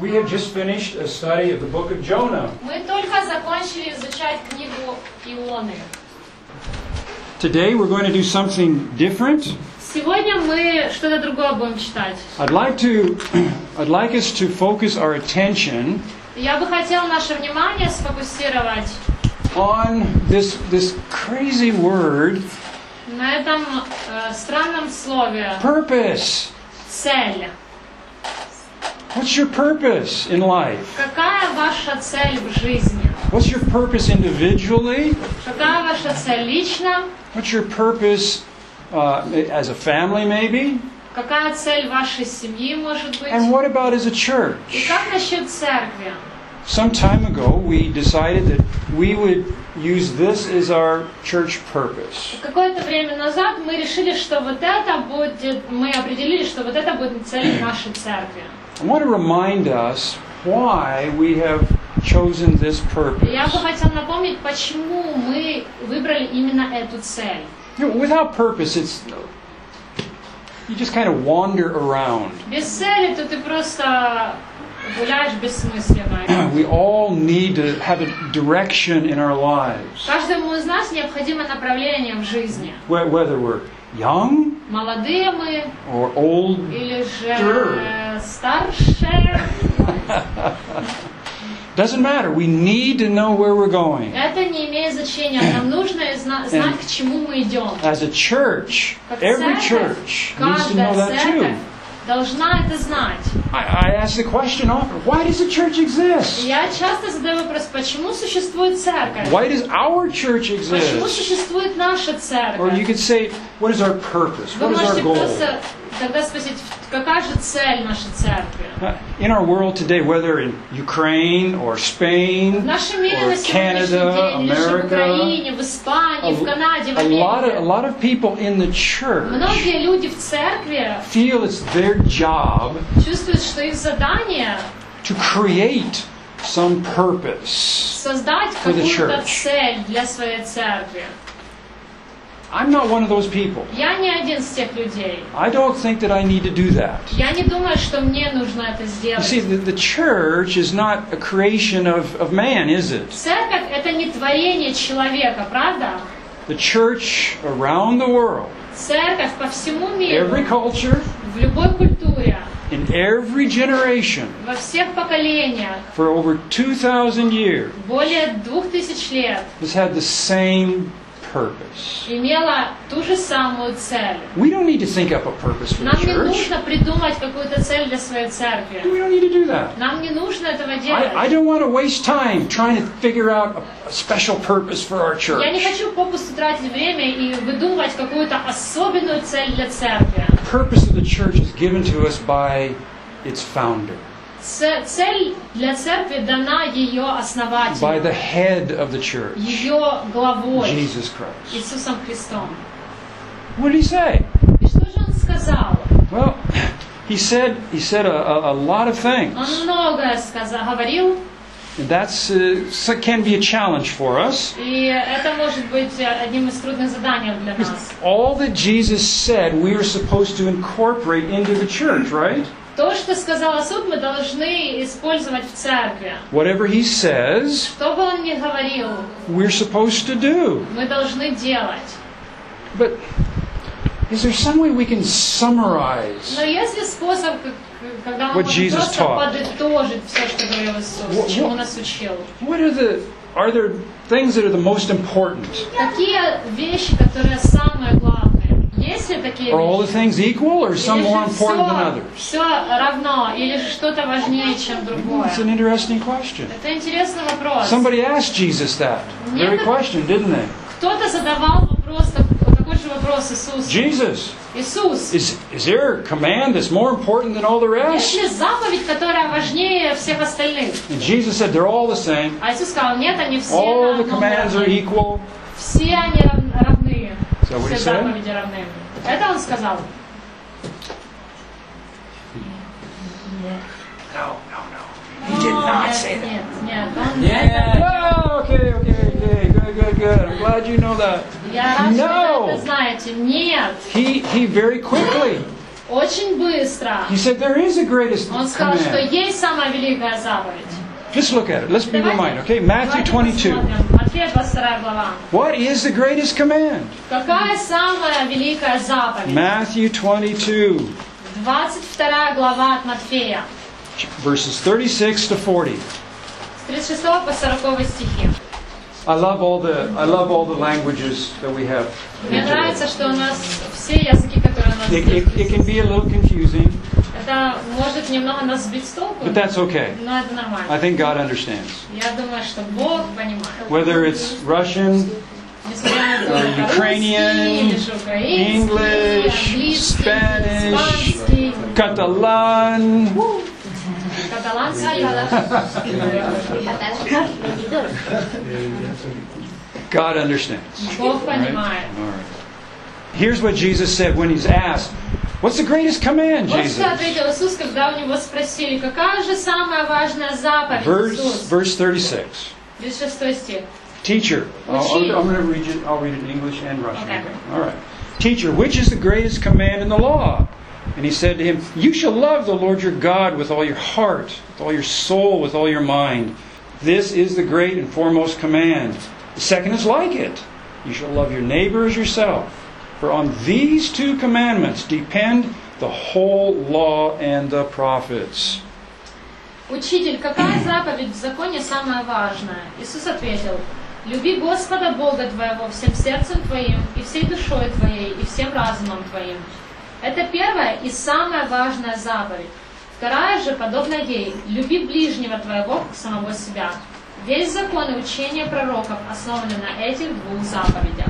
We have just finished a study of the book of Jonah. Мы только закончили изучать книгу Ионы. Today we're going to do something different. Сегодня мы что-то другое будем читать. I'd like to I'd like us to focus our attention Я бы хотела наше внимание сфокусировать on this this crazy word на этом э, странном слове purpose. «цель». What's your purpose in life? Какая ваша цель в жизни? What's your purpose individually? Какая ваша цель лично? What's your purpose uh, as a family, maybe? Какая цель вашей семьи может быть? And what about as a И church? как насчет церкви? Some time ago, we decided that we would use this as our church purpose. Какое-то время назад мы решили, что вот это будет, мы определили, что вот это будет цель нашей церкви. I want to remind us why we have chosen this purpose. Я бы хотела напомнить, почему мы выбрали именно эту цель. You know, without purpose, it's you just kind of wander around. Без цели, то ты просто гуляешь бессмысленно. We all need to have a direction in our lives, Каждому из нас необходимо направление в жизни. Wh- whether we're young Молодые мы or old. или же Sure. э, старше. Doesn't matter. We need to know where we're going. Это не имеет значения. Нам нужно зна- знать, к чему мы идем. As a church, Как every церковь, church needs to know каждая that церковь too. должна это знать. I, I ask the question often: Why does the church exist? Я часто задаю вопрос, почему существует церковь? Why does our church Почему exist? существует наша Or you церковь? could say, what is our purpose? Вы What is our можете goal? просто тогда спросить, какая же цель нашей церкви? Uh, In our world today, whether in Ukraine or В Spain нашем мире or на сегодняшний Canada, день, или же в America, Украине, в Испании, в Канаде, в a lot of a Америке, lot of people in the church многие люди в церкви feel it's their job чувствуют, что их задание to create some purpose. создать For the какую-то church. I'm not one of those people. Я не один из тех людей. I don't think that I need to do that. Я не думаю, что мне нужно это You сделать. see, the, the church is not a creation of, of man, is it? Церковь это не творение человека, правда? The church around the world, Церковь по всему миру, every culture, в любой культуре, in every generation, во всех поколениях, for over 2,000 years, более двух тысяч лет, has had the same purpose. имела ту же самую цель. We don't need to think up a purpose for the Нам не church. нужно придумать какую-то цель для своей церкви. We don't need to do that. Нам не нужно этого I, I делать. don't want to waste time trying to figure out a, a special purpose for our Я не church. хочу попусту тратить время и выдумывать какую-то особенную цель для церкви. The purpose of the church is given to us by its founder, Ц- Цель для церкви дана ее by the основателем, head of the church, ее главой, Jesus Christ. Иисусом Христом. What did he say? И что же он сказал? Well, he said he said a, a, a lot of things. Он многое сказал, говорил, And that's uh, so- can be a challenge for us. и это может быть одним из трудных заданий для нас. All that Jesus said, we are supposed to incorporate into the church, right? То, что сказал суд, мы должны использовать в церкви. Whatever he says, Что бы он ни говорил, we're supposed to do. мы должны делать. But is there some way we can summarize Но есть ли способ, когда мы What Jesus просто taught. подытожить все, что говорил Иисус, What- чему нас учил? What are the are there things that are the most important? Какие вещи, которые самые главные? Are all the things equal or some more important than others? It's an interesting question. Somebody asked Jesus that very question, didn't they? Jesus, is, is there a command that's more important than all the rest? And Jesus said they're all the same. All the commands are equal. So what he said? заповеди равны. Это он сказал. No, no, no. He did not say that. Нет, нет, он Yeah. это- Oh, okay, okay, okay. Good, good, good. I'm glad you know that. Я рад, что No. вы это знаете. Нет. He he very quickly очень быстро. He said there is a greatest Он сказал, что command. есть самая великая заповедь. Let's look at it. Let's be reminded. Okay, Matthew Давайте 22. посмотрим. Матфея 22 глава. What is the greatest command? Какая самая великая заповедь? Matthew 22, 22 глава от Матфея. verses 36 to 40. С 36 по 40 стихи. I love all the I love all the languages that we have. Мне here today. нравится, что у нас все языки, которые у нас It, здесь. it, it can be a little confusing, Это может немного нас сбить с толку, but that's okay. но это нормально. I think God understands. Я думаю, что Бог понимает. Whether it's Russian, Несмотря на то, это Ukrainian, русский, или же украинский, English, английский, Spanish, испанский, Catalan, каталанский. God understands. Бог All right? понимает. All right. Here's what Jesus said when he's asked, What's the greatest command, Вот Jesus? что ответил Иисус, когда у него спросили, какая же самая важная заповедь, Verse, Иисус? verse 36. 36 стих. Teacher, I'll, Учитель. I'll- I'm going to read it. I'll read it in English and Russian. Okay. All right. Teacher, which is the greatest command in the law? And he said to him, You shall love the Lord your God with all your heart, with all your soul, with all your mind. This is the great and foremost command. The second is like it. You shall love your neighbor as yourself. For on these two commandments depend the whole law and the prophets. Учитель, какая заповедь в законе самая важная? Иисус ответил, люби Господа Бога твоего всем сердцем твоим, и всей душой твоей, и всем разумом твоим. Это первая и самая важная заповедь. Вторая же, подобно ей, люби ближнего твоего, как самого себя. Весь закон и учение пророков основаны на этих двух заповедях.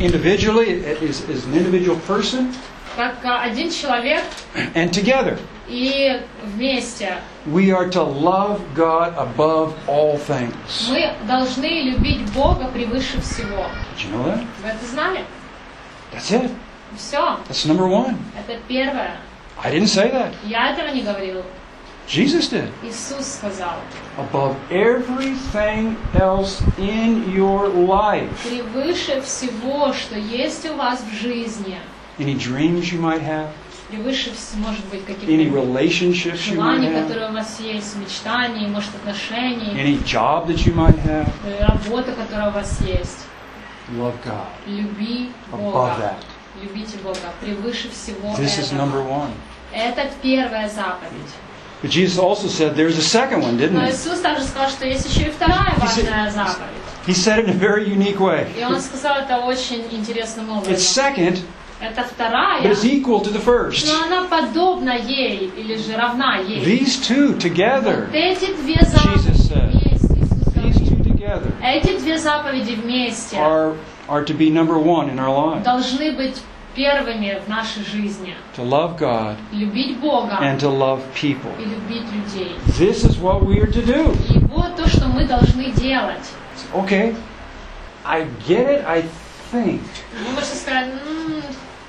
Individually, it is, is an individual person, Как а, один человек and together. и вместе We are to love God above all things. мы должны любить Бога превыше всего. Did you know that? Вы это знали? That's it. Все. That's number one. Это первое. I didn't say that. Я этого не говорил. Jesus did. Иисус сказал. Above everything else in your life. Превыше всего, что есть у вас в жизни. Any dreams you might have, Превыше, может быть, any каких-то relationships you might желаний, have, которые у вас есть, мечтаний, может, отношений, any job that you might have. э, работа, которая у вас есть. Love God Люби above Бога. that. Любите Бога превыше всего This is этого. number one. Это первая заповедь. But Jesus also said there's a second one, didn't Но he? Иисус также сказал, что есть еще и вторая He said- важная заповедь. He said it in a very unique way. И он сказал это очень интересным It's образом. second, Это вторая, but it's equal to the first. но она подобна ей или же равна ей. These two together, Вот эти две заповеди Jesus said. вместе, Иисус these two говорит, together эти две заповеди вместе are, are to be number one in our lives. должны быть Первыми в нашей жизни. To love God Любить Бога and to love people. и любить людей. This is what we are to do. И вот то, что мы должны делать. Okay, I get it, I think. Вы можете сказать, «М,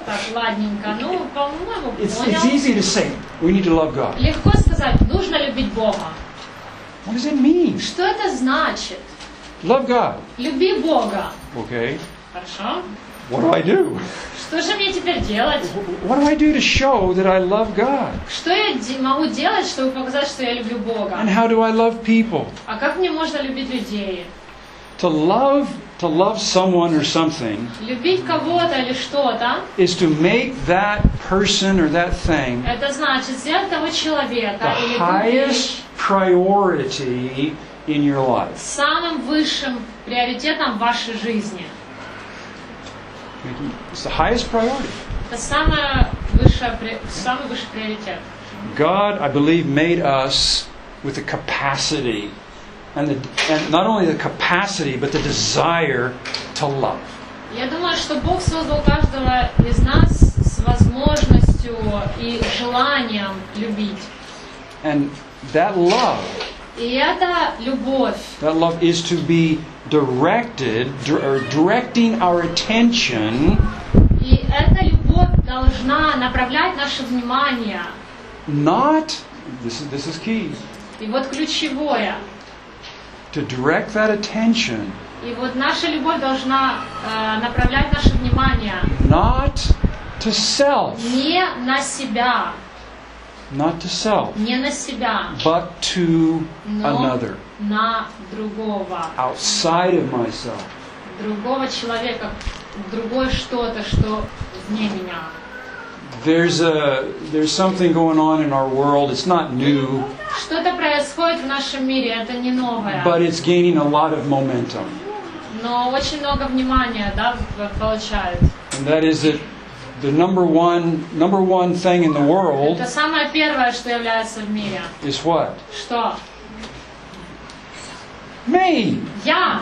так, ладненько, ну, по-моему, It's, it's easy to say, we need to love God. Легко сказать, нужно любить Бога. What does it mean? Что это значит? Love God. Люби Бога. Okay, Хорошо. what do I do? Что же мне теперь делать? What do I do to show that I love God? Что я де- могу делать, чтобы показать, что я люблю Бога? And how do I love people? А как мне можно любить людей? To love, to love someone or something Любить кого-то или что-то, is to make that person or that thing это значит сделать того человека the или ту вещь highest priority in your life. самым высшим приоритетом в вашей жизни. It's the highest priority. Это самое высшее, при- самый высший приоритет. God, I believe, made us with the capacity, and, the, and not only the capacity, but the desire to love. Я думаю, что Бог создал каждого из нас с возможностью и желанием любить. And that love, И эта любовь, that love is to be directed, dir- or directing our attention и эта любовь должна направлять наше внимание. not, this is, this is key, И вот ключевое. to direct that attention И вот наша любовь должна э, направлять наше внимание not to self. Не на себя, Not to self, не на себя, but to another, на другого, outside of myself. другого человека, другое что-то, что вне меня. There's a there's something going on in our world. It's not new, Что-то происходит в нашем мире, это не новое, but it's gaining a lot of momentum. но очень много внимания да, получает. And that is that the number one number one thing in the world Это самое первое, что является в мире. is what? Что? Me. Я.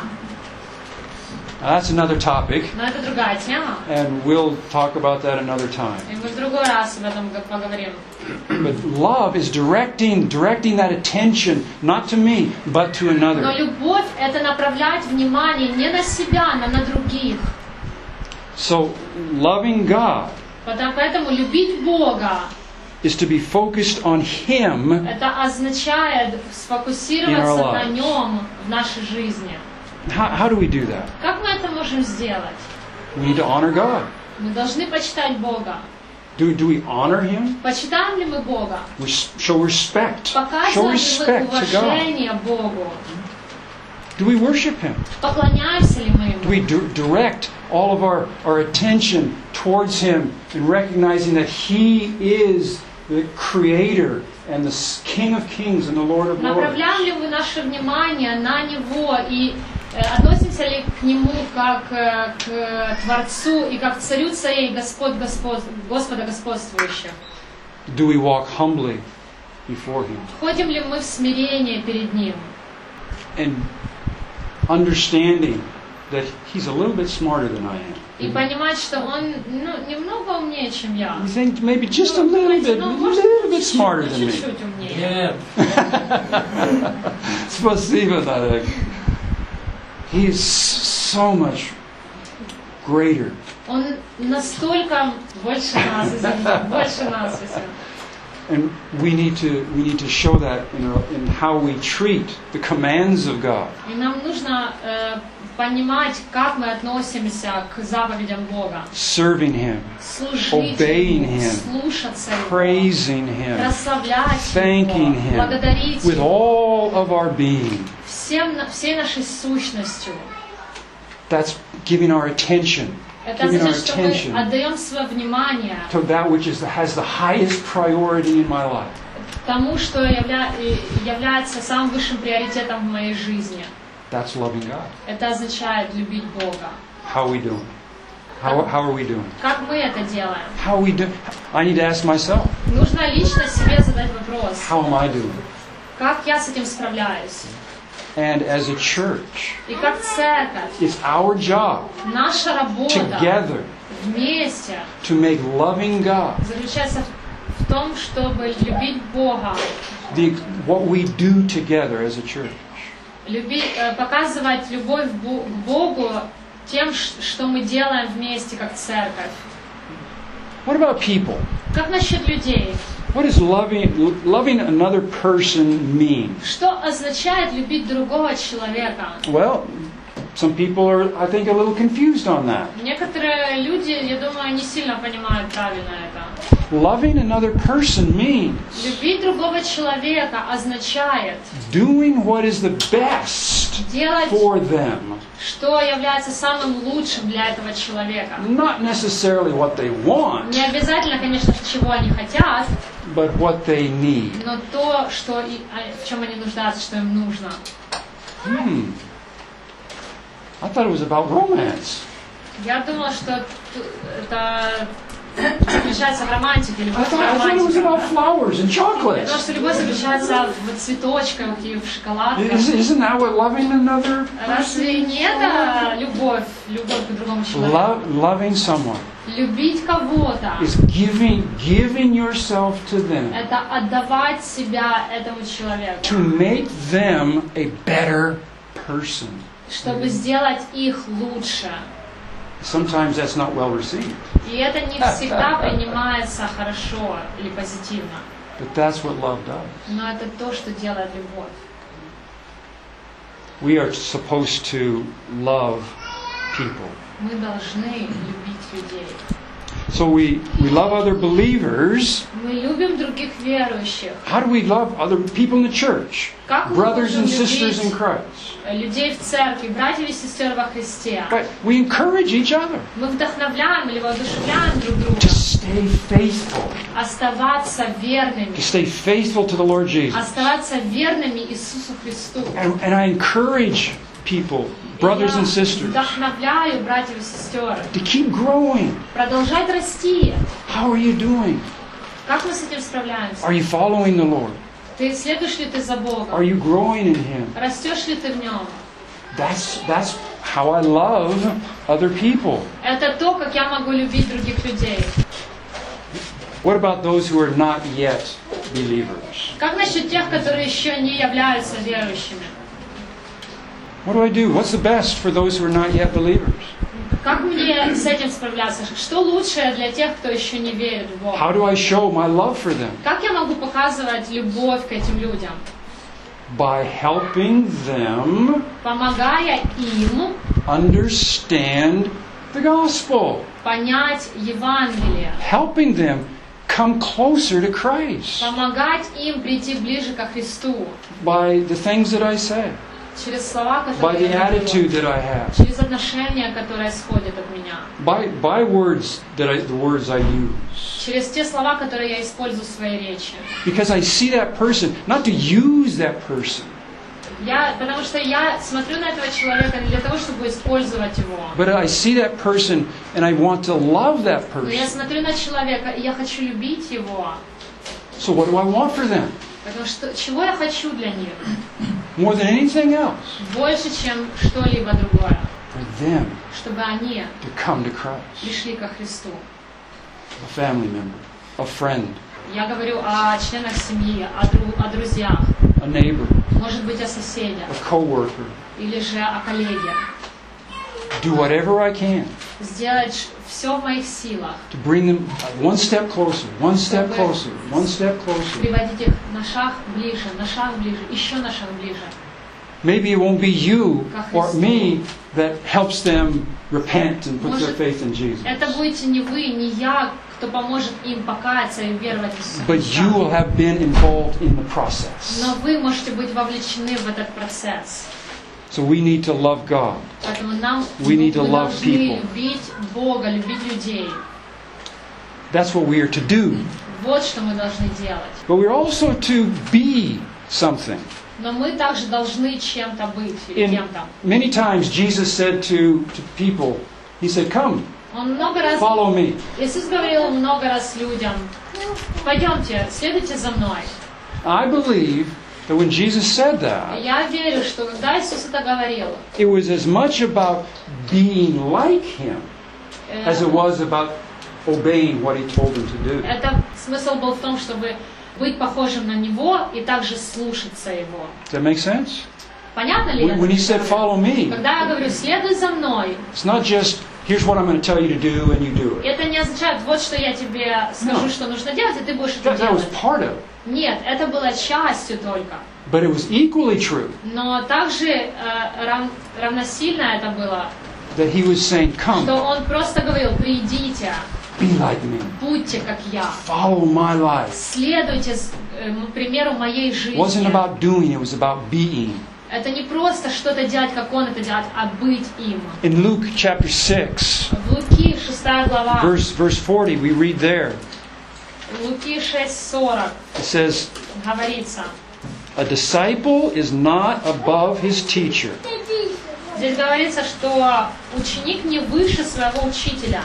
Now, that's another topic, Но это другая тема. and we'll talk about that another time. И мы в другой раз об этом г- поговорим. But love is directing directing that attention not to me, but to Но another. любовь – это направлять внимание не на себя, но на других. So loving God Потому- Поэтому любить Бога is to be focused on Him Это означает сфокусироваться In our на lives. нем в нашей жизни. How, how do we do that? Как мы это можем сделать? We need to honor God. Мы должны почитать Бога. Do, do we honor Him? Почитаем ли мы Бога? We s- show respect. Show Показываем ли respect мы to God. уважение Богу? Do we worship Him? Поклоняемся ли мы Do we Ему? di- direct all of our, our attention towards Him and recognizing that He is the Creator and the s- King of Kings and the Lord of Lords? Направляем ли мы наше внимание на Него и э, относимся ли к Нему как э, к Творцу и как к Царю Царей, Господь, Господ, Господа Господствующего? Do we walk humbly before Him? Ходим ли мы в смирении перед Ним? And understanding that He's a little bit smarter than I am. И понимать, что Он ну, немного умнее, чем я. You think maybe just a Ну, little думаете, bit, ну, a может, little bit чуть-чуть, smarter ну, than me. чуть-чуть умнее. Нет. Спасибо, Нарек. He is so much greater. Он настолько больше нас, извините, больше нас. если- And we need to we need to show that in, our, in how we treat the commands of God. И нам нужно э, понимать, как мы относимся к заповедям Бога. Serving Him, Служить Obeying Ему, Him, слушаться Его, praising Him, прославлять thanking Его, Him благодарить with Его all of our being. всем, на- всей нашей сущностью. That's giving our attention Это значит, что мы отдаем свое внимание to that which is has the highest priority in my life. тому, что явля- э, является самым высшим приоритетом в моей жизни. That's loving God. Это означает любить Бога. How we doing? How, how are we doing? Как мы это делаем? How we doing? I need to ask myself, Нужно лично себе задать вопрос, how am I doing? как я с этим справляюсь? And as a church, И как церковь, it's our job наша работа together вместе to make loving God заключается в том, чтобы любить Бога, the, what we do together as a church. любить, э, показывать любовь Бо- к Богу тем, что мы делаем вместе как церковь. What about people? Как насчет людей? What does loving, loving another person mean? Что означает любить другого человека? Well, some people are, I think, a little confused on that. Некоторые люди, я думаю, не сильно понимают правильно это. Loving another person means Любить другого человека означает doing what is the best делать, for them, что является самым лучшим для этого человека. not necessarily what they want, Не обязательно, конечно, чего они хотят, but what they need. но то, что и- а, в чем они нуждаются, что им нужно. Hmm. I thought it was about romance. Я думала, что это заключается в романтике, любовь Я думала, что любовь заключается в цветочках и в шоколадках. Is, isn't that what loving another Разве не это любовь, любовь к другому человеку? Lo- loving someone Любить кого-то is giving giving yourself to them это отдавать себя этому человеку, to make them a better person. чтобы сделать их лучше. Sometimes that's not well received, И это не всегда принимается хорошо или позитивно. but that's what love does. Но это то, что делает любовь. We are supposed to love people. Мы должны любить людей. So we, we love other believers. Мы любим других верующих. How do we love other people in the church? Как мы Brothers можем and sisters in любить Christ. э, людей в церкви, братьев и сестер во Христе? But we encourage each other Мы вдохновляем или воодушевляем друг друга to stay faithful. оставаться верными, To stay faithful to the Lord Jesus. оставаться верными Иисусу Христу. And, and I encourage people, brothers Я and sisters, вдохновляю братьев и сестер to keep growing. продолжать расти. How are you doing? Как мы с этим справляемся? Are you following the Lord? Ты следуешь ли ты за Are Богом? you growing in Him? Растешь ли ты в Нем? That's, that's how I love other people. Это то, как я могу любить других людей. What about those who are not yet believers? Как насчет тех, которые еще не являются верующими? What do I do? What's the best for those who are not yet believers? Как мне с этим справляться? Что лучшее для тех, кто еще не верит в Бога? How do I show my love for them? Как я могу показывать любовь к этим людям? By helping them Помогая им understand the gospel, понять Евангелие. helping them come closer to Christ Помогать им прийти ближе ко Христу. by the things that I say, Через слова, by которые the я говорю. attitude that I have, Через отношения, которые исходят от меня. by, by words that I, the words I use. Через те слова, которые я использую в своей речи. Because I see that person, not to use that person, Я, потому что я смотрю на этого человека не для того, чтобы использовать его. but I see that person and I want to love that Но я person. смотрю на человека, и я хочу любить его. So what do I want for them? Потому что чего я хочу для них? More than anything else, Больше, чем что-либо другое. for them Чтобы они to come to Christ. пришли ко Христу. A family member, a friend, Я говорю о членах семьи, о, дру- о друзьях, a neighbor, может быть, о соседях a coworker. или же о коллеге. Do whatever I can Сделать все в моих силах, to bring them one step closer, one step closer, one step closer. приводить их на шаг ближе, на шаг ближе, еще на шаг ближе. Maybe it won't be you or me that helps them repent and put their faith in Jesus. Это будете не вы, не я, кто поможет им покаяться и веровать в Иисуса But you will have been involved in the process. Но вы можете быть вовлечены в этот процесс. So we need to love God. Поэтому нам We need to мы love должны people. любить Бога, любить людей. That's what we are to do. Вот что мы должны делать. But we're also to be something. Но мы также должны чем-то быть или In кем-то. many times Jesus said to, to people, He said, Come, Он много раз, follow me. Иисус говорил много раз людям, пойдемте, следуйте за мной. I believe that when Jesus said that, Я верю, что когда Иисус это говорил, it was as much about being like Him э, as it was about obeying what He told them to do. это смысл был в том, чтобы быть похожим на Него и также слушаться Его. Does that make sense? Понятно ли When, He said, Follow me, Когда я говорю, следуй за мной, it's not just, Here's what I'm going to tell you to do, and you do it. это не означает, вот что я тебе скажу, No. что нужно делать, и ты будешь это That, that was делать. part of it. Нет, это было частью только. But it was equally true Но также э, рав- равносильно это было, that He was saying, что Come, Он просто говорил, придите, be like me, будьте как я, follow my life. следуйте э, примеру моей It wasn't жизни. about doing, it was about being. Это не просто что-то делать, как Он это делает, а быть им. In Luke chapter 6, В Луки 6 глава, verse, verse 40, we read there, Луки 6.40 it says, говорится. A disciple is not above his teacher. Здесь говорится, что ученик не выше своего учителя.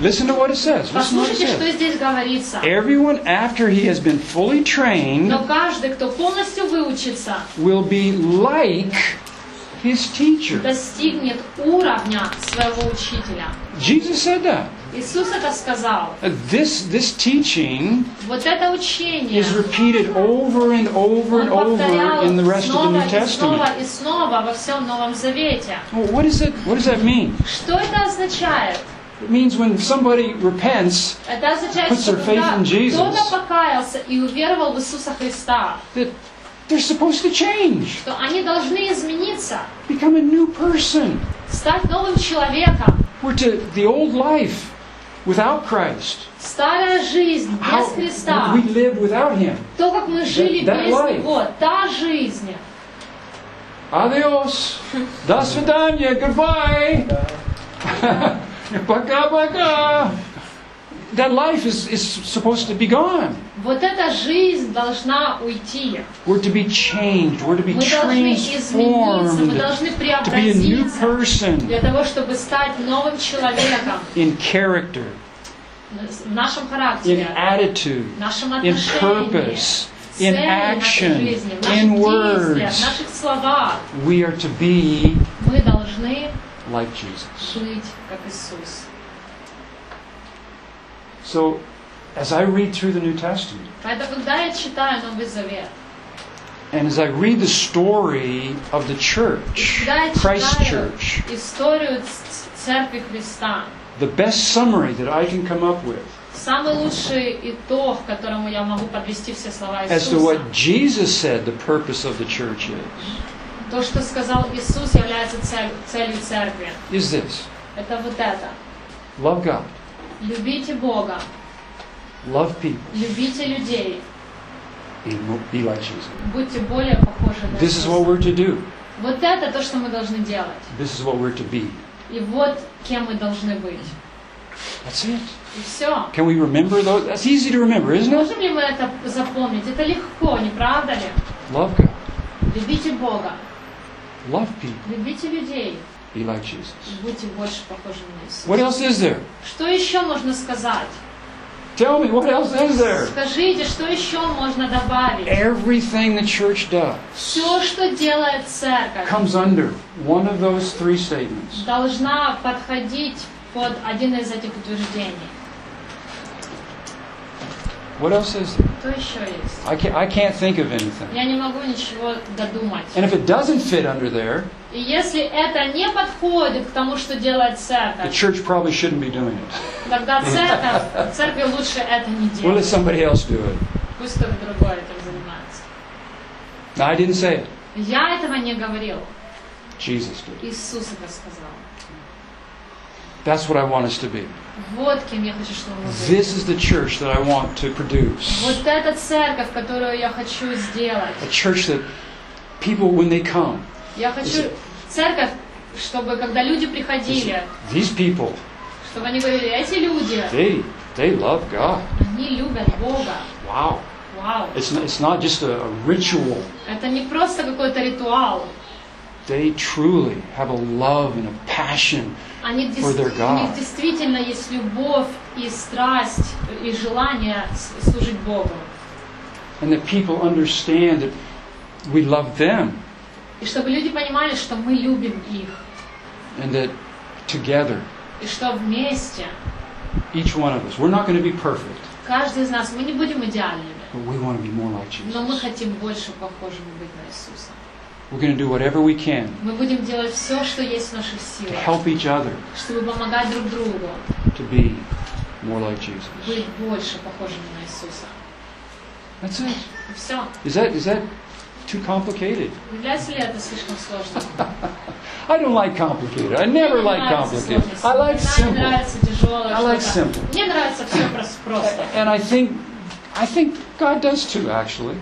Listen to what it says. Listen to what it Послушайте, что says. здесь говорится. Everyone, after he has been fully trained, Но каждый, кто полностью выучится, will be like his teacher. достигнет уровня своего учителя. Jesus said that. Иисус это сказал. This, this teaching Вот это учение is repeated over and over and он over повторял in the rest of the снова New и снова Testament. и снова во всем Новом Завете. Well, what, is it, what does that mean? Что это означает? It means when somebody repents, Это означает, Puts что their faith когда in Jesus. кто-то покаялся и уверовал в Иисуса Христа, that they're supposed to change, что они должны измениться, become a new person. стать новым человеком. We're to the old life without Christ. Старая жизнь без How Христа, we lived without Him. то, как мы жили that без life. Него, та жизнь. Adios. До свидания. Goodbye. Пока-пока. That life is, is supposed to be gone. Вот эта жизнь должна уйти. We're to be changed. We're to be Мы должны измениться, мы transformed. должны To be a new преобразиться person для того, чтобы стать новым человеком in character, в нашем in характере, attitude, в нашем in отношении, purpose, в in цели нашей action, жизни, в in наших действиях, в words. наших словах. We are to be Мы должны like Jesus. быть как Иисус. So, as I read through the New Testament, Поэтому, когда я читаю Новый Завет, and as I read the story of the church, когда я Christ читаю Church, историю ц- Церкви Христа, the best summary that I can come up with самый лучший итог, к которому я могу подвести все слова as to Иисуса, what Jesus said the purpose of the church is, То, что сказал Иисус, является цель- целью Церкви. is this Это вот это. love God, Любите Бога, love people, любите людей, and be like Jesus. будьте более похожи на This is what we're to do. Вот это то, что мы должны делать. This is what we're to be. И вот кем мы должны быть. That's it. И все. Can we remember those? That's easy to remember, isn't it? Можем ли мы это запомнить? Это легко, не правда ли? Love God, Любите Бога, love people, любите людей, be like Jesus. будьте больше похожи на Иисуса. What else is there? Что еще можно сказать? Tell me, what else is there? Скажите, что еще можно добавить? Everything the church does Все, что делает церковь, comes under one of those three statements. должна подходить под один из этих утверждений. What else is there? Что еще есть? I can't, I can't think of anything. Я не могу ничего додумать. And if it doesn't fit under there, И если это не подходит к тому, что делает the церковь, church probably shouldn't be doing it. тогда церковь, церкви лучше это не We'll let делать. somebody else do it. Пусть кто-то другой этим занимается. No, I didn't say it. Я этого не говорил. Jesus did. Иисус это сказал. That's what I want us to be. Вот кем я хочу, чтобы мы были. This is the church that I want to produce. Вот эта церковь, которую я хочу сделать. A church that people, when they come, Я хочу церковь, чтобы когда люди приходили, these people, чтобы они говорили, эти люди, they, they love God. они любят Бога. Wow. Вау. It's not, it's not just a, a ritual. Это не просто какой-то ритуал. They truly have a love and a passion. Они For their дес- God. у них действительно есть любовь и страсть и желание с- служить Богу. And that people understand that we love them И чтобы люди понимали, что мы любим их. and that together, И что вместе, each one of us, we're not going to be perfect, каждый из нас, мы не будем идеальными, but we want to be more like но мы Jesus. хотим больше похожими быть на Иисуса. We're going to do whatever we can Мы будем делать все, что есть в наших to силах, help each other чтобы помогать друг другу, to be more like Jesus. быть больше похожими на Иисуса. That's it. И все. Is that, is that too complicated? Является ли это слишком сложным? I don't like complicated. I never Мне не like нравится complicated. сложность. I like Мне simple. нравится тяжелое I like что-то. simple. Мне нравится все просто. And I think, I think God does too, actually.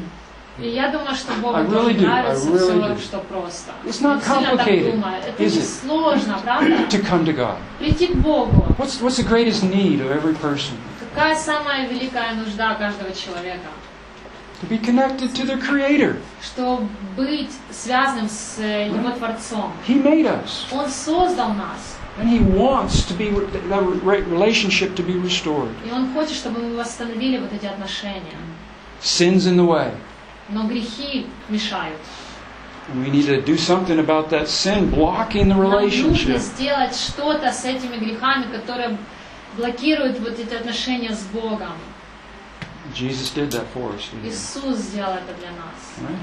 И я думаю, что Богу I really тоже do. нравится I really все, do. что просто. It's not Он сильно так complicated, думает. Это is не it? сложно, правда? To come to God. Прийти к Богу. What's, what's the greatest need of every person? Какая самая великая нужда каждого человека? To be connected to their Creator. Что быть связанным с э, Его Творцом. He made us. Он создал нас. And He wants to be that re- relationship to be restored. И Он хочет, чтобы мы восстановили вот эти отношения. Sin's in the way. Но грехи мешают. We need to do something about that sin blocking the Нам нужно relationship. сделать что-то с этими грехами, которые блокируют вот эти отношения с Богом. Jesus did that for us. Иисус сделал это для нас. Right?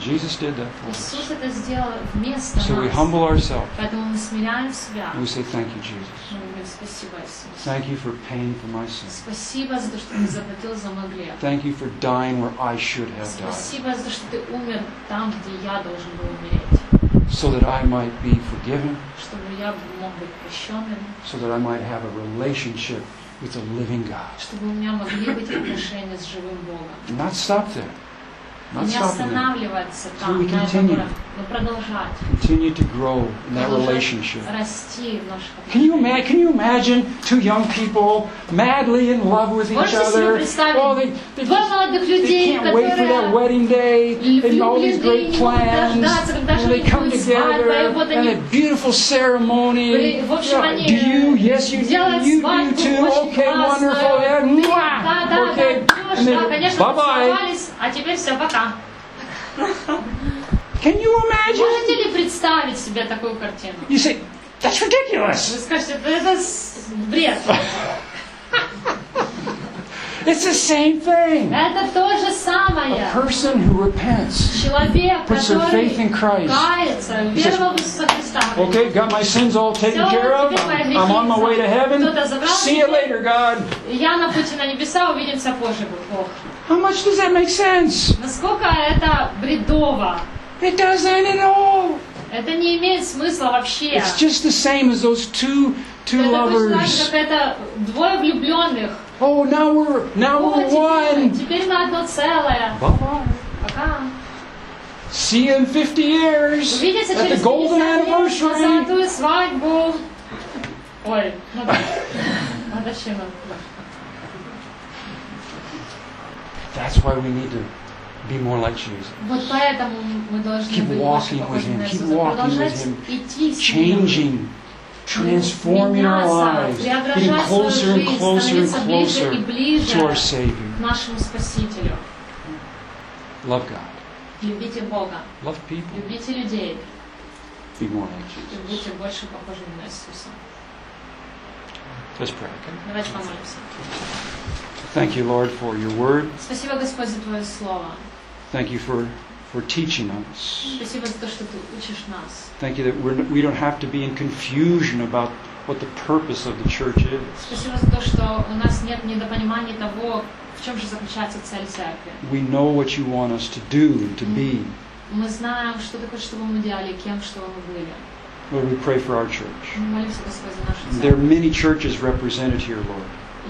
Jesus did that for us. So we humble ourselves. And we say, Thank you, Jesus. Thank you for paying for my sin. Thank you for dying where I should have died. So that I might be forgiven. So that I might have a relationship with the living God. Not stop there. Not Не stop there. останавливаться So там, we на этом continue. уровне, но продолжать. Continue to grow in that продолжать relationship. расти в наших Can you, отношениях. ima- can you imagine two young people madly in love with each Можете себе other? представить Oh, they, they, Два just, молодых they людей, can't wait for that которые wedding day and all these влюблены, great не могут plans. дождаться, когда же And they у них come будет свадьба, together и вот and они a beautiful ceremony. Были- в общем, Yeah, они, do you? Yes, you do. делают You do свадьбу too. очень Okay, классную. wonderful. Yeah. Mwah. Да, да, Okay. да, And Лёш, да, then, конечно, bye-bye. А теперь все, пока. Can you imagine? Можете ли представить себе такую картину? You say, that's Вы ridiculous. скажете, это, бред. It's the same thing. Это то же A самое. person who repents, Человек, puts their faith in Christ. кается, веровал в Иисуса Христа. Okay, got my sins all taken Всё, care of. I'm, I'm on my way to heaven. See you later, God. Я на пути на небеса, увидимся позже, Бог. How much does that make sense? Насколько это бредово. It doesn't at all. Это не имеет смысла вообще. It's just the same as those two two Это точно так же, lovers. как это двое влюбленных. Oh, now we're now О, we're теперь, one. теперь мы одно целое. Bye bye. Пока. See you in 50 years Увидимся at the через 50 golden лет на anniversary. золотую свадьбу. Ой, ну да. Годовщину. That's why we need to be more like Jesus. Вот поэтому мы должны Keep быть walking больше похожи with на Him, keep Иисуса. walking Продолжать with Him, идти с Ним. Changing, transforming our lives, getting преображать свою closer and жизнь, closer and становиться ближе closer и ближе to our Savior. к нашему Спасителю. Love God. Любите Бога, Love people. любите людей, Be more like и Jesus. будьте больше похожими на Иисуса. Let's pray. Okay? Давайте помолимся. Thank you, Lord, for your word. Спасибо, Господь, за Твое Слово. Thank you for, for teaching us. Спасибо за то, что Ты учишь нас. Thank you that we're, we don't have to be in confusion about what the purpose of the church is. Спасибо за то, что у нас нет недопонимания того, в чем же заключается цель церкви. We know what you want us to do and to be. Мы знаем, что Ты хочешь, чтобы мы делали, кем, чтобы мы были. Lord, we pray for our church. Мы молимся, Господь, за нашу There are церковь. many churches represented here, Lord.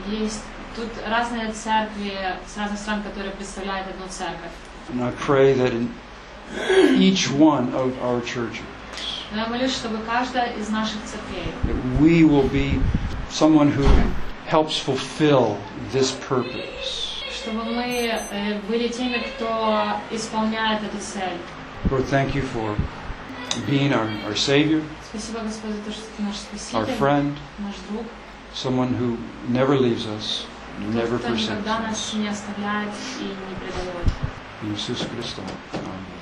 Есть тут разные церкви с разных стран, которые представляют одну церковь. And I pray that in each one of our churches, Но я молюсь, чтобы каждая из наших церквей, that we will be someone who helps fulfill this purpose. чтобы мы э, были теми, кто исполняет эту цель. Lord, thank you for being our, our Savior, Спасибо, Господь, за то, что Ты наш our Спаситель, friend, наш друг, someone who never leaves us, never тот, кто никогда нас не оставляет и не предает. Jesus Christ. Amen.